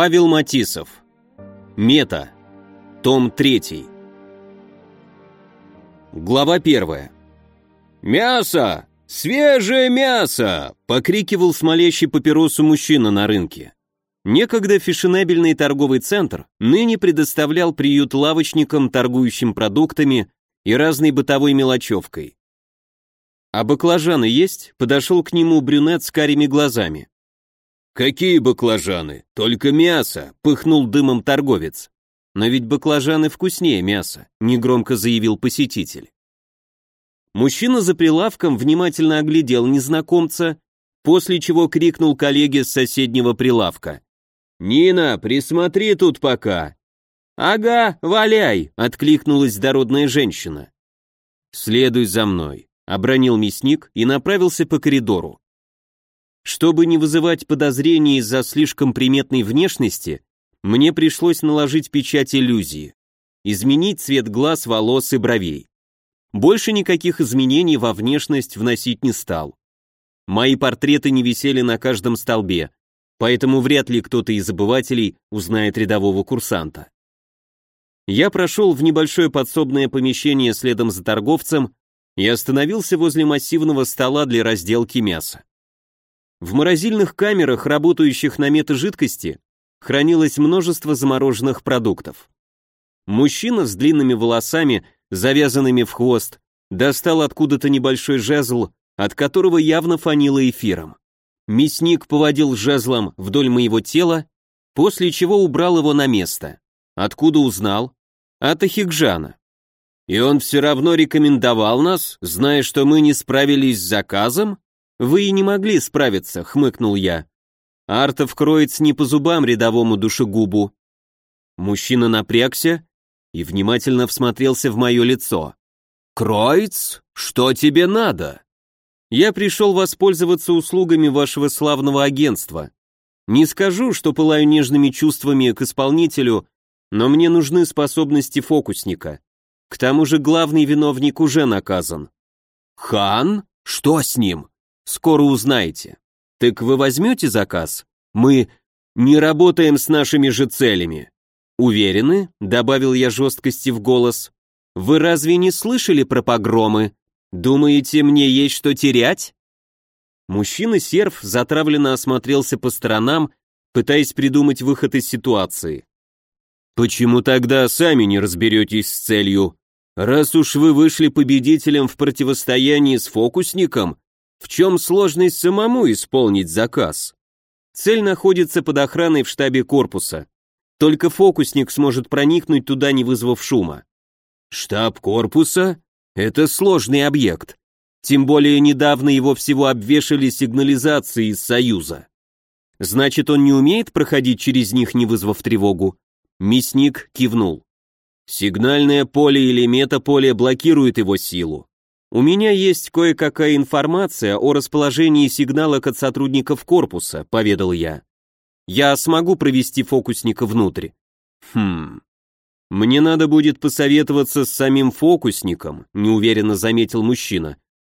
Павел Матисов. Мета. Том 3. Глава 1. «Мясо! Свежее мясо!» — покрикивал смолящий папиросу мужчина на рынке. Некогда фешенебельный торговый центр ныне предоставлял приют лавочникам, торгующим продуктами и разной бытовой мелочевкой. «А баклажаны есть?» — подошел к нему брюнет с карими глазами. «Какие баклажаны? Только мясо!» — пыхнул дымом торговец. «Но ведь баклажаны вкуснее мяса», — негромко заявил посетитель. Мужчина за прилавком внимательно оглядел незнакомца, после чего крикнул коллеге с соседнего прилавка. «Нина, присмотри тут пока!» «Ага, валяй!» — откликнулась дородная женщина. «Следуй за мной», — обронил мясник и направился по коридору. Чтобы не вызывать подозрений из-за слишком приметной внешности, мне пришлось наложить печать иллюзии, изменить цвет глаз, волос и бровей. Больше никаких изменений во внешность вносить не стал. Мои портреты не висели на каждом столбе, поэтому вряд ли кто-то из обывателей узнает рядового курсанта. Я прошел в небольшое подсобное помещение следом за торговцем и остановился возле массивного стола для разделки мяса. В морозильных камерах, работающих на метажидкости, хранилось множество замороженных продуктов. Мужчина с длинными волосами, завязанными в хвост, достал откуда-то небольшой жезл, от которого явно фанило эфиром. Мясник поводил жезлом вдоль моего тела, после чего убрал его на место. Откуда узнал? От Ахикжана. И он все равно рекомендовал нас, зная, что мы не справились с заказом? «Вы и не могли справиться», — хмыкнул я. «Артов кроется не по зубам рядовому душегубу». Мужчина напрягся и внимательно всмотрелся в мое лицо. «Кроиц? Что тебе надо?» «Я пришел воспользоваться услугами вашего славного агентства. Не скажу, что пылаю нежными чувствами к исполнителю, но мне нужны способности фокусника. К тому же главный виновник уже наказан». «Хан? Что с ним?» Скоро узнаете. Так вы возьмете заказ? Мы не работаем с нашими же целями. Уверены? Добавил я жесткости в голос. Вы разве не слышали про погромы? Думаете, мне есть что терять? Мужчина-серф затравленно осмотрелся по сторонам, пытаясь придумать выход из ситуации. «Почему тогда сами не разберетесь с целью? Раз уж вы вышли победителем в противостоянии с фокусником, в чем сложность самому исполнить заказ? Цель находится под охраной в штабе корпуса. Только фокусник сможет проникнуть туда, не вызвав шума. Штаб корпуса? Это сложный объект. Тем более недавно его всего обвешали сигнализацией из Союза. Значит, он не умеет проходить через них, не вызвав тревогу? Мясник кивнул. Сигнальное поле или метаполе блокирует его силу. У меня есть кое-какая информация о расположении сигналок от сотрудников корпуса, поведал я. Я смогу провести фокусника внутрь. Хм. Мне надо будет посоветоваться с самим фокусником, неуверенно заметил мужчина.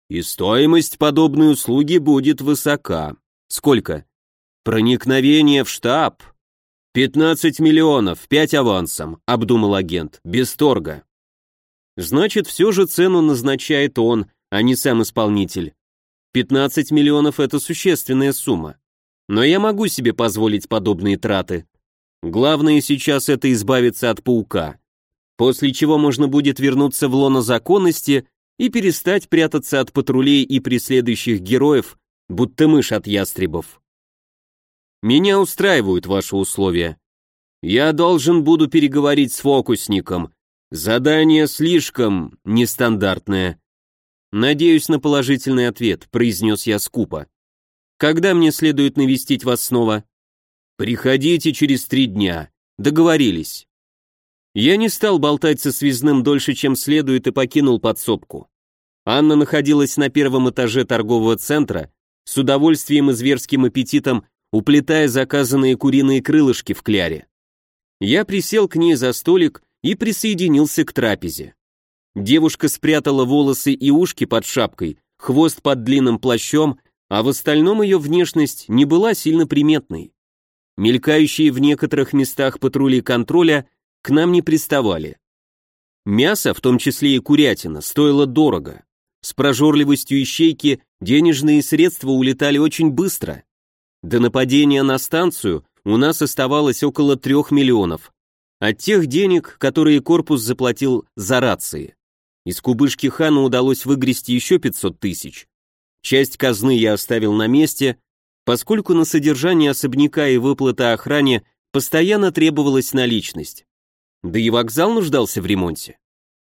И стоимость подобной услуги будет высока. Сколько? Проникновение в штаб. 15 миллионов, 5 авансом, обдумал агент, без торга. Значит, все же цену назначает он, а не сам исполнитель. 15 миллионов – это существенная сумма. Но я могу себе позволить подобные траты. Главное сейчас это избавиться от паука. После чего можно будет вернуться в лоно законности и перестать прятаться от патрулей и преследующих героев, будто мышь от ястребов. Меня устраивают ваши условия. Я должен буду переговорить с фокусником, Задание слишком нестандартное. Надеюсь на положительный ответ, произнес я скупо. Когда мне следует навестить вас снова? Приходите через три дня. Договорились. Я не стал болтать со связным дольше, чем следует, и покинул подсобку. Анна находилась на первом этаже торгового центра, с удовольствием и зверским аппетитом уплетая заказанные куриные крылышки в кляре. Я присел к ней за столик и присоединился к трапезе. Девушка спрятала волосы и ушки под шапкой, хвост под длинным плащом, а в остальном ее внешность не была сильно приметной. мелькающие в некоторых местах патрули контроля, к нам не приставали. Мясо, в том числе и курятина, стоило дорого. С прожорливостью ищейки денежные средства улетали очень быстро. До нападения на станцию у нас оставалось около трех миллионов. От тех денег, которые корпус заплатил за рации. Из кубышки хана удалось выгрести еще 500 тысяч. Часть казны я оставил на месте, поскольку на содержание особняка и выплаты охране постоянно требовалась наличность. Да и вокзал нуждался в ремонте.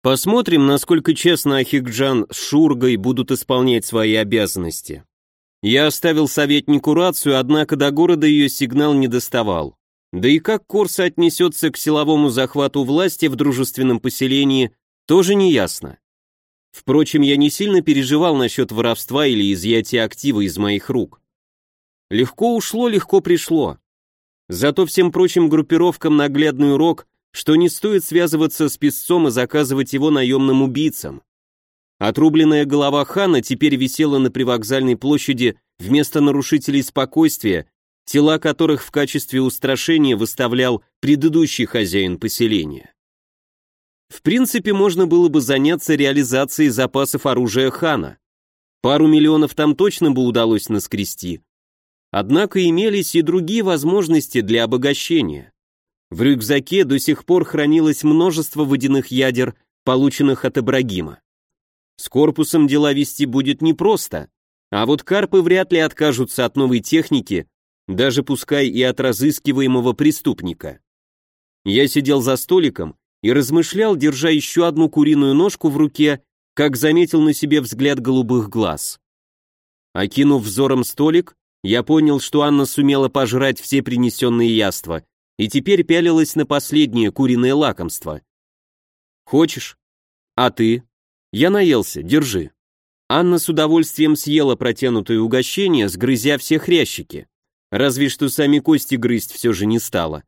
Посмотрим, насколько честно Ахикджан с Шургой будут исполнять свои обязанности. Я оставил советнику рацию, однако до города ее сигнал не доставал. Да и как Корса отнесется к силовому захвату власти в дружественном поселении, тоже не ясно. Впрочем, я не сильно переживал насчет воровства или изъятия актива из моих рук. Легко ушло, легко пришло. Зато всем прочим группировкам наглядный урок, что не стоит связываться с песцом и заказывать его наемным убийцам. Отрубленная голова хана теперь висела на привокзальной площади вместо нарушителей спокойствия, тела которых в качестве устрашения выставлял предыдущий хозяин поселения. В принципе, можно было бы заняться реализацией запасов оружия хана. Пару миллионов там точно бы удалось наскрести. Однако имелись и другие возможности для обогащения. В рюкзаке до сих пор хранилось множество водяных ядер, полученных от Ибрагима. С корпусом дела вести будет непросто, а вот карпы вряд ли откажутся от новой техники, даже пускай и от разыскиваемого преступника. Я сидел за столиком и размышлял, держа еще одну куриную ножку в руке, как заметил на себе взгляд голубых глаз. Окинув взором столик, я понял, что Анна сумела пожрать все принесенные яства и теперь пялилась на последнее куриное лакомство. «Хочешь? А ты?» Я наелся, держи. Анна с удовольствием съела протянутое угощение, сгрызя все хрящики. Разве что сами кости грызть все же не стала.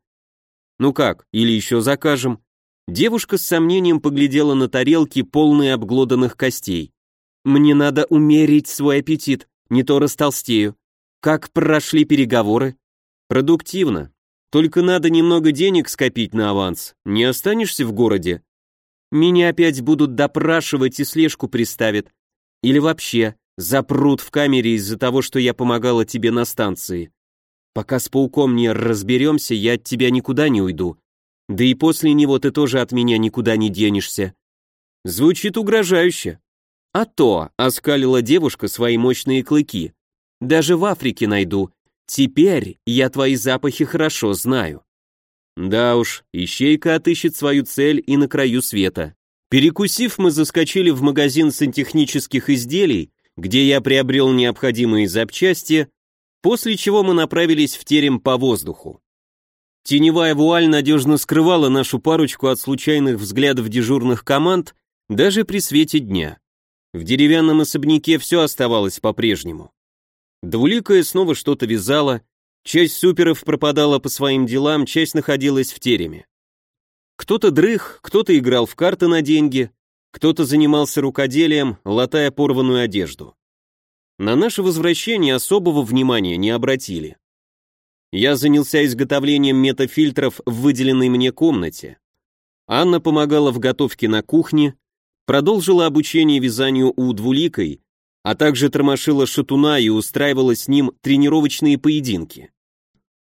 Ну как, или еще закажем? Девушка с сомнением поглядела на тарелки, полные обглоданных костей. Мне надо умерить свой аппетит, не то растолстею. Как прошли переговоры? Продуктивно. Только надо немного денег скопить на аванс. Не останешься в городе? Меня опять будут допрашивать и слежку приставят. Или вообще запрут в камере из-за того, что я помогала тебе на станции. Пока с пауком не разберемся, я от тебя никуда не уйду. Да и после него ты тоже от меня никуда не денешься. Звучит угрожающе. А то, оскалила девушка свои мощные клыки. Даже в Африке найду. Теперь я твои запахи хорошо знаю. Да уж, ищейка отыщет свою цель и на краю света. Перекусив, мы заскочили в магазин сантехнических изделий, где я приобрел необходимые запчасти, после чего мы направились в терем по воздуху. Теневая вуаль надежно скрывала нашу парочку от случайных взглядов дежурных команд даже при свете дня. В деревянном особняке все оставалось по-прежнему. Двуликая снова что-то вязала, Часть суперов пропадала по своим делам, часть находилась в тереме. Кто-то дрых, кто-то играл в карты на деньги, кто-то занимался рукоделием, латая порванную одежду. На наше возвращение особого внимания не обратили. Я занялся изготовлением метафильтров в выделенной мне комнате. Анна помогала в готовке на кухне, продолжила обучение вязанию у двуликой, а также тормошила шатуна и устраивала с ним тренировочные поединки.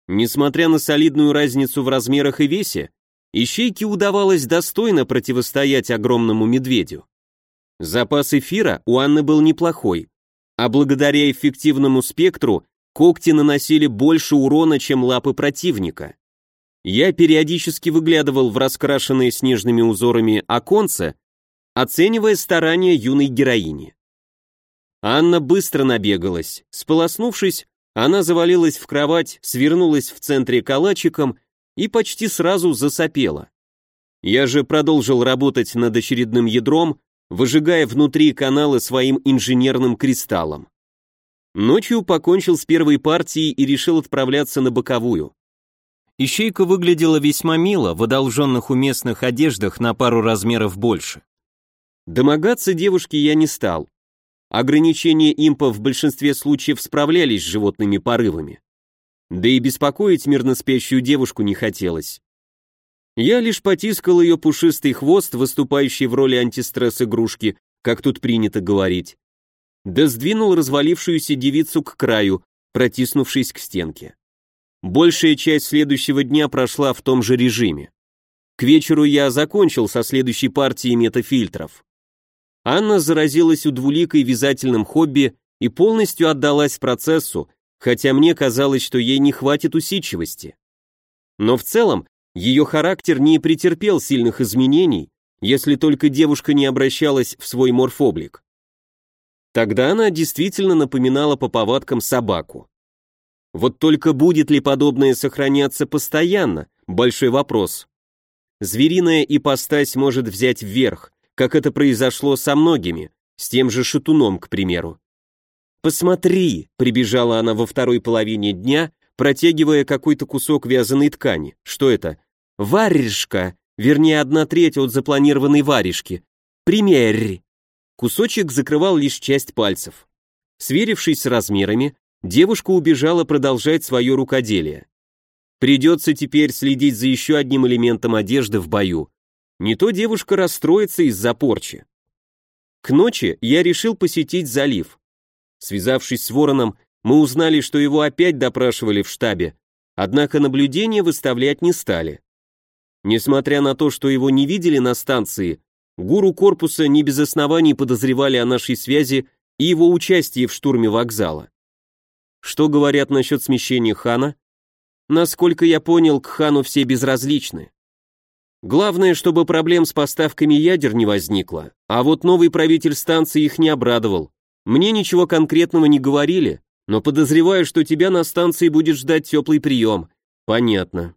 Несмотря на солидную разницу в размерах и весе, ищейке удавалось достойно противостоять огромному медведю. Запас эфира у Анны был неплохой, а благодаря эффективному спектру когти наносили больше урона, чем лапы противника. Я периодически выглядывал в раскрашенные снежными узорами оконце, оценивая старания юной героини. Анна быстро набегалась. Сполоснувшись, она завалилась в кровать, свернулась в центре калачиком и почти сразу засопела. Я же продолжил работать над очередным ядром, выжигая внутри каналы своим инженерным кристаллом. Ночью покончил с первой партией и решил отправляться на боковую. Ищейка выглядела весьма мило в одолженных у местных одеждах на пару размеров больше. Домогаться девушки я не стал, Ограничения импа в большинстве случаев справлялись с животными порывами. да и беспокоить мирно спящую девушку не хотелось. Я лишь потискал ее пушистый хвост, выступающий в роли антистресс-игрушки, как тут принято говорить, да сдвинул развалившуюся девицу к краю, протиснувшись к стенке. Большая часть следующего дня прошла в том же режиме. К вечеру я закончил со следующей партией метафильтров. Анна заразилась у вязательным хобби и полностью отдалась процессу, хотя мне казалось, что ей не хватит усидчивости. Но в целом, ее характер не претерпел сильных изменений, если только девушка не обращалась в свой морфоблик. Тогда она действительно напоминала по повадкам собаку. Вот только будет ли подобное сохраняться постоянно? Большой вопрос. Звериная ипостась может взять вверх, как это произошло со многими, с тем же шатуном, к примеру. «Посмотри!» — прибежала она во второй половине дня, протягивая какой-то кусок вязаной ткани. Что это? «Варежка!» вернее, одна треть от запланированной варежки. Примерь. Кусочек закрывал лишь часть пальцев. Сверившись с размерами, девушка убежала продолжать свое рукоделие. Придется теперь следить за еще одним элементом одежды в бою. Не то девушка расстроится из-за порчи. К ночи я решил посетить залив. Связавшись с Вороном, мы узнали, что его опять допрашивали в штабе, однако наблюдения выставлять не стали. Несмотря на то, что его не видели на станции, гуру корпуса не без оснований подозревали о нашей связи и его участии в штурме вокзала. Что говорят насчет смещения хана? Насколько я понял, к хану все безразличны. Главное, чтобы проблем с поставками ядер не возникло, а вот новый правитель станции их не обрадовал. Мне ничего конкретного не говорили, но подозреваю, что тебя на станции будет ждать теплый прием. Понятно.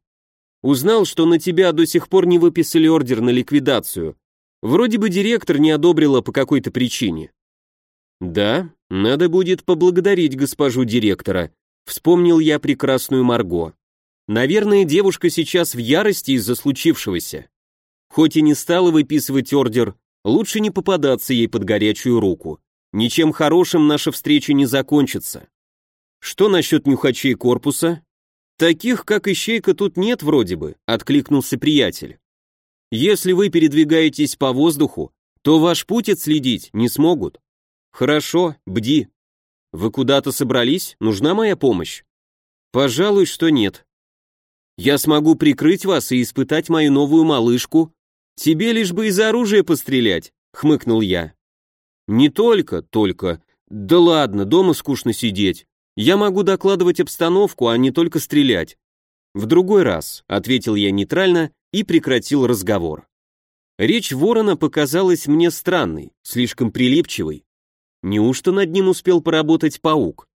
Узнал, что на тебя до сих пор не выписали ордер на ликвидацию. Вроде бы директор не одобрила по какой-то причине. Да, надо будет поблагодарить госпожу директора. Вспомнил я прекрасную Марго. Наверное, девушка сейчас в ярости из-за случившегося. Хоть и не стала выписывать ордер, лучше не попадаться ей под горячую руку. Ничем хорошим наша встреча не закончится. Что насчет нюхачей корпуса? «Таких, как Ищейка, тут нет вроде бы», — откликнулся приятель. «Если вы передвигаетесь по воздуху, то ваш путь отследить не смогут». «Хорошо, бди». «Вы куда-то собрались? Нужна моя помощь?» «Пожалуй, что нет». «Я смогу прикрыть вас и испытать мою новую малышку. Тебе лишь бы из оружия пострелять», — хмыкнул я. «Не только, только. Да ладно, дома скучно сидеть. Я могу докладывать обстановку, а не только стрелять. В другой раз, ответил я нейтрально и прекратил разговор. Речь ворона показалась мне странной, слишком прилипчивой. Неужто над ним успел поработать паук?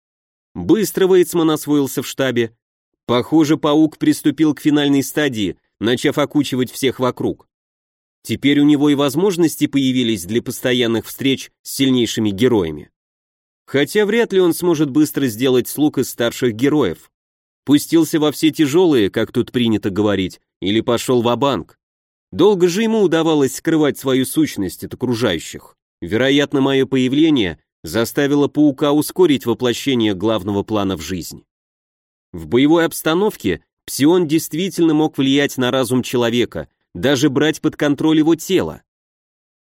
Быстро Вейцман освоился в штабе. Похоже, паук приступил к финальной стадии, начав окучивать всех вокруг. Теперь у него и возможности появились для постоянных встреч с сильнейшими героями. Хотя вряд ли он сможет быстро сделать слуг из старших героев. Пустился во все тяжелые, как тут принято говорить, или пошел в банк Долго же ему удавалось скрывать свою сущность от окружающих. Вероятно, мое появление заставило паука ускорить воплощение главного плана в жизнь. В боевой обстановке псион действительно мог влиять на разум человека, даже брать под контроль его тело.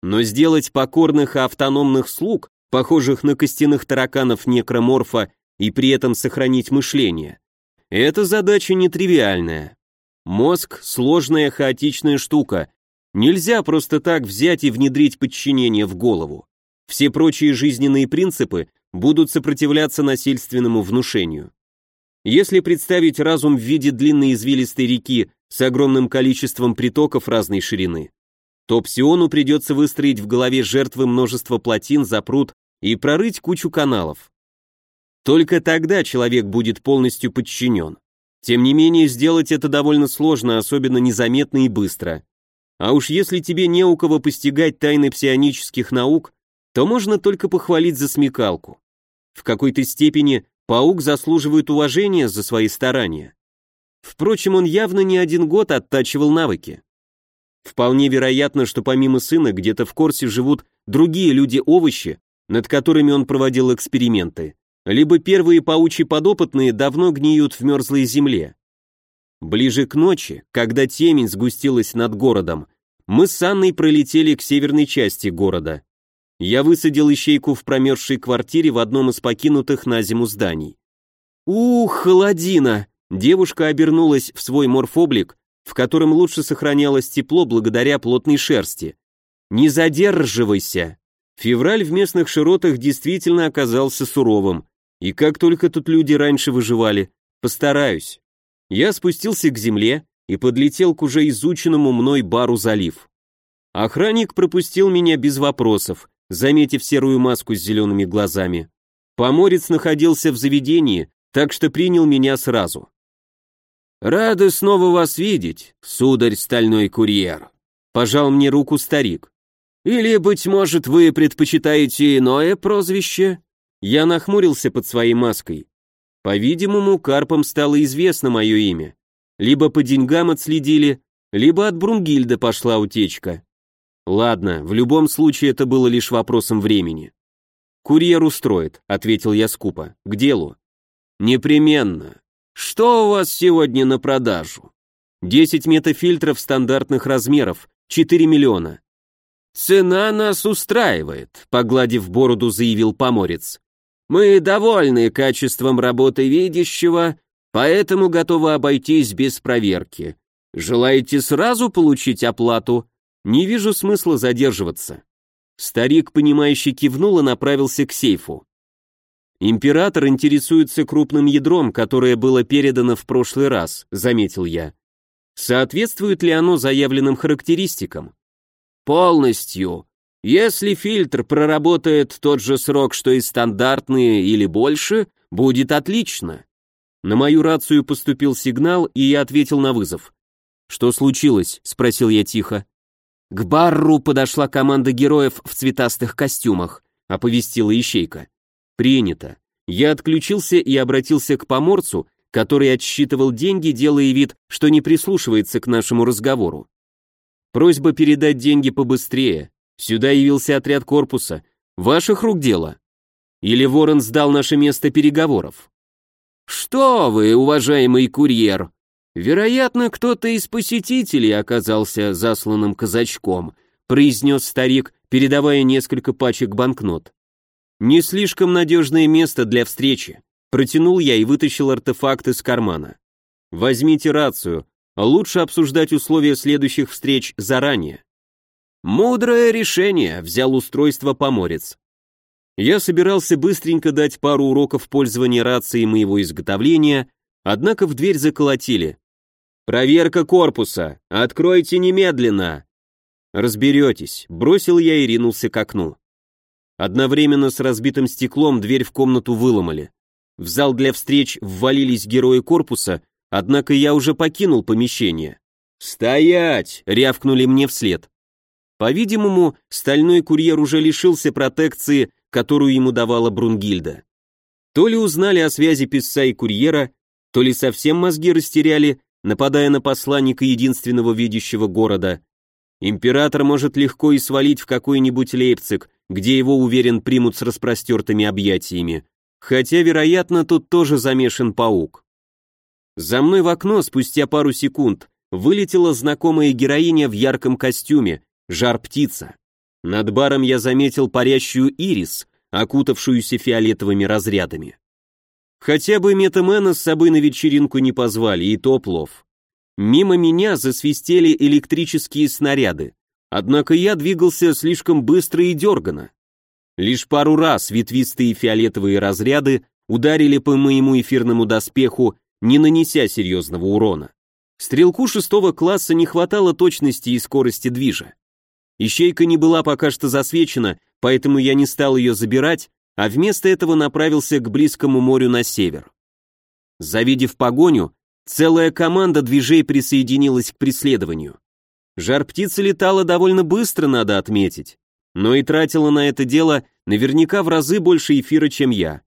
Но сделать покорных и автономных слуг похожих на костяных тараканов некроморфа, и при этом сохранить мышление. Эта задача нетривиальная. Мозг – сложная хаотичная штука. Нельзя просто так взять и внедрить подчинение в голову. Все прочие жизненные принципы будут сопротивляться насильственному внушению. Если представить разум в виде длинной извилистой реки с огромным количеством притоков разной ширины, то псиону придется выстроить в голове жертвы множество плотин, запрут и прорыть кучу каналов. Только тогда человек будет полностью подчинен. Тем не менее, сделать это довольно сложно, особенно незаметно и быстро. А уж если тебе не у кого постигать тайны псионических наук, то можно только похвалить за смекалку. В какой-то степени паук заслуживает уважения за свои старания. Впрочем, он явно не один год оттачивал навыки. Вполне вероятно, что помимо сына где-то в Корсе живут другие люди-овощи, над которыми он проводил эксперименты, либо первые паучьи подопытные давно гниют в мерзлой земле. Ближе к ночи, когда темень сгустилась над городом, мы с Анной пролетели к северной части города. Я высадил ищейку в промерзшей квартире в одном из покинутых на зиму зданий. «Ух, холодина!» Девушка обернулась в свой морфоблик, в котором лучше сохранялось тепло благодаря плотной шерсти. «Не задерживайся!» Февраль в местных широтах действительно оказался суровым, и как только тут люди раньше выживали, постараюсь. Я спустился к земле и подлетел к уже изученному мной бару залив. Охранник пропустил меня без вопросов, заметив серую маску с зелеными глазами. Поморец находился в заведении, так что принял меня сразу. «Рады снова вас видеть, сударь стальной курьер», — пожал мне руку старик. «Или, быть может, вы предпочитаете иное прозвище?» Я нахмурился под своей маской. По-видимому, Карпам стало известно мое имя. Либо по деньгам отследили, либо от Брунгильда пошла утечка. Ладно, в любом случае это было лишь вопросом времени. «Курьер устроит», — ответил я скупо. «К делу». «Непременно. Что у вас сегодня на продажу? 10 метафильтров стандартных размеров, 4 миллиона. Цена нас устраивает, погладив бороду, заявил поморец. Мы довольны качеством работы видящего, поэтому готовы обойтись без проверки. Желаете сразу получить оплату? Не вижу смысла задерживаться. Старик, понимающе кивнул и направился к сейфу. «Император интересуется крупным ядром, которое было передано в прошлый раз», — заметил я. «Соответствует ли оно заявленным характеристикам?» «Полностью. Если фильтр проработает тот же срок, что и стандартные или больше, будет отлично». На мою рацию поступил сигнал, и я ответил на вызов. «Что случилось?» — спросил я тихо. «К барру подошла команда героев в цветастых костюмах», — оповестила ищейка. Принято. Я отключился и обратился к поморцу, который отсчитывал деньги, делая вид, что не прислушивается к нашему разговору. Просьба передать деньги побыстрее. Сюда явился отряд корпуса. Ваших рук дело. Или Ворон сдал наше место переговоров? Что вы, уважаемый курьер? Вероятно, кто-то из посетителей оказался засланным казачком, произнес старик, передавая несколько пачек банкнот. Не слишком надежное место для встречи. Протянул я и вытащил артефакт из кармана. Возьмите рацию, лучше обсуждать условия следующих встреч заранее. Мудрое решение, взял устройство поморец. Я собирался быстренько дать пару уроков пользования рацией моего изготовления, однако в дверь заколотили. «Проверка корпуса! Откройте немедленно!» «Разберетесь», — бросил я и ринулся к окну. Одновременно с разбитым стеклом дверь в комнату выломали. В зал для встреч ввалились герои корпуса, однако я уже покинул помещение. «Стоять!» — рявкнули мне вслед. По-видимому, стальной курьер уже лишился протекции, которую ему давала Брунгильда. То ли узнали о связи писца и курьера, то ли совсем мозги растеряли, нападая на посланника единственного видящего города. Император может легко и свалить в какой-нибудь Лейпциг, где его, уверен, примут с распростертыми объятиями. Хотя, вероятно, тут тоже замешан паук. За мной в окно спустя пару секунд вылетела знакомая героиня в ярком костюме, жар-птица. Над баром я заметил парящую ирис, окутавшуюся фиолетовыми разрядами. Хотя бы метамена с собой на вечеринку не позвали, и то плов. Мимо меня засвистели электрические снаряды. Однако я двигался слишком быстро и дергано. Лишь пару раз ветвистые фиолетовые разряды ударили по моему эфирному доспеху, не нанеся серьезного урона. Стрелку шестого класса не хватало точности и скорости движа. Ищейка не была пока что засвечена, поэтому я не стал ее забирать, а вместо этого направился к близкому морю на север. Завидев погоню, целая команда движей присоединилась к преследованию. Жар птицы летала довольно быстро, надо отметить, но и тратила на это дело наверняка в разы больше эфира, чем я.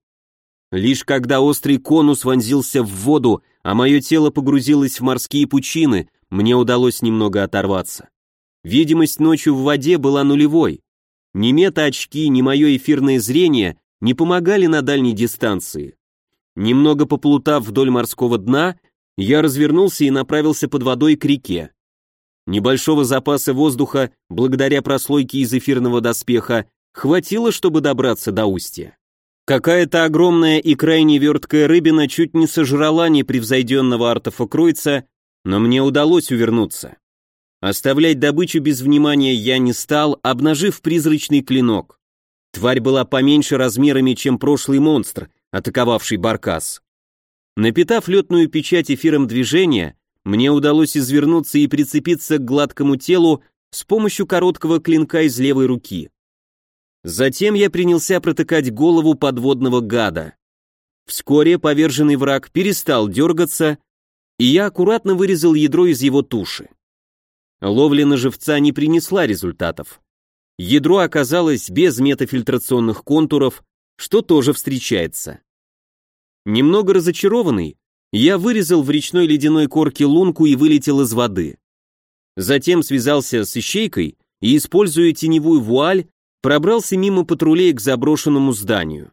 Лишь когда острый конус вонзился в воду, а мое тело погрузилось в морские пучины, мне удалось немного оторваться. Видимость ночью в воде была нулевой. Ни мета-очки, ни мое эфирное зрение не помогали на дальней дистанции. Немного поплутав вдоль морского дна, я развернулся и направился под водой к реке. Небольшого запаса воздуха, благодаря прослойке из эфирного доспеха, хватило, чтобы добраться до устья. Какая-то огромная и крайне верткая рыбина чуть не сожрала непревзойденного Артофа Кройца, но мне удалось увернуться. Оставлять добычу без внимания я не стал, обнажив призрачный клинок. Тварь была поменьше размерами, чем прошлый монстр, атаковавший Баркас. Напитав летную печать эфиром движения, мне удалось извернуться и прицепиться к гладкому телу с помощью короткого клинка из левой руки. Затем я принялся протыкать голову подводного гада. Вскоре поверженный враг перестал дергаться, и я аккуратно вырезал ядро из его туши. Ловля на живца не принесла результатов. Ядро оказалось без метафильтрационных контуров, что тоже встречается. Немного разочарованный, я вырезал в речной ледяной корке лунку и вылетел из воды. Затем связался с ищейкой и, используя теневую вуаль, пробрался мимо патрулей к заброшенному зданию.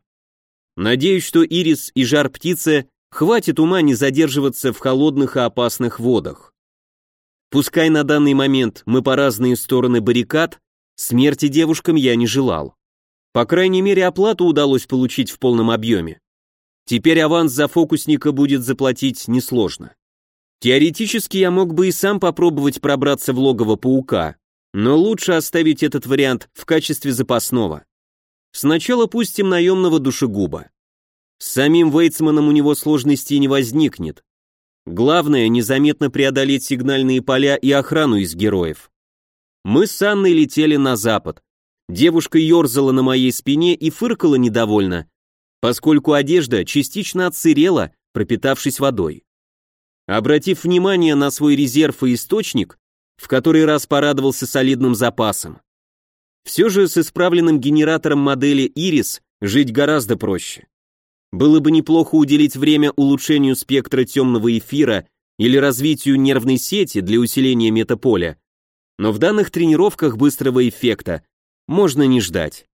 Надеюсь, что Ирис и жар птицы хватит ума не задерживаться в холодных и опасных водах. Пускай на данный момент мы по разные стороны баррикад, смерти девушкам я не желал. По крайней мере, оплату удалось получить в полном объеме. Теперь аванс за фокусника будет заплатить несложно. Теоретически я мог бы и сам попробовать пробраться в логово паука, но лучше оставить этот вариант в качестве запасного. Сначала пустим наемного душегуба. С самим Вейцманом у него сложностей не возникнет. Главное, незаметно преодолеть сигнальные поля и охрану из героев. Мы с Анной летели на запад. Девушка ерзала на моей спине и фыркала недовольно, поскольку одежда частично отсырела, пропитавшись водой. Обратив внимание на свой резерв и источник, в который раз порадовался солидным запасом. Все же с исправленным генератором модели Iris жить гораздо проще. Было бы неплохо уделить время улучшению спектра темного эфира или развитию нервной сети для усиления метаполя, но в данных тренировках быстрого эффекта можно не ждать.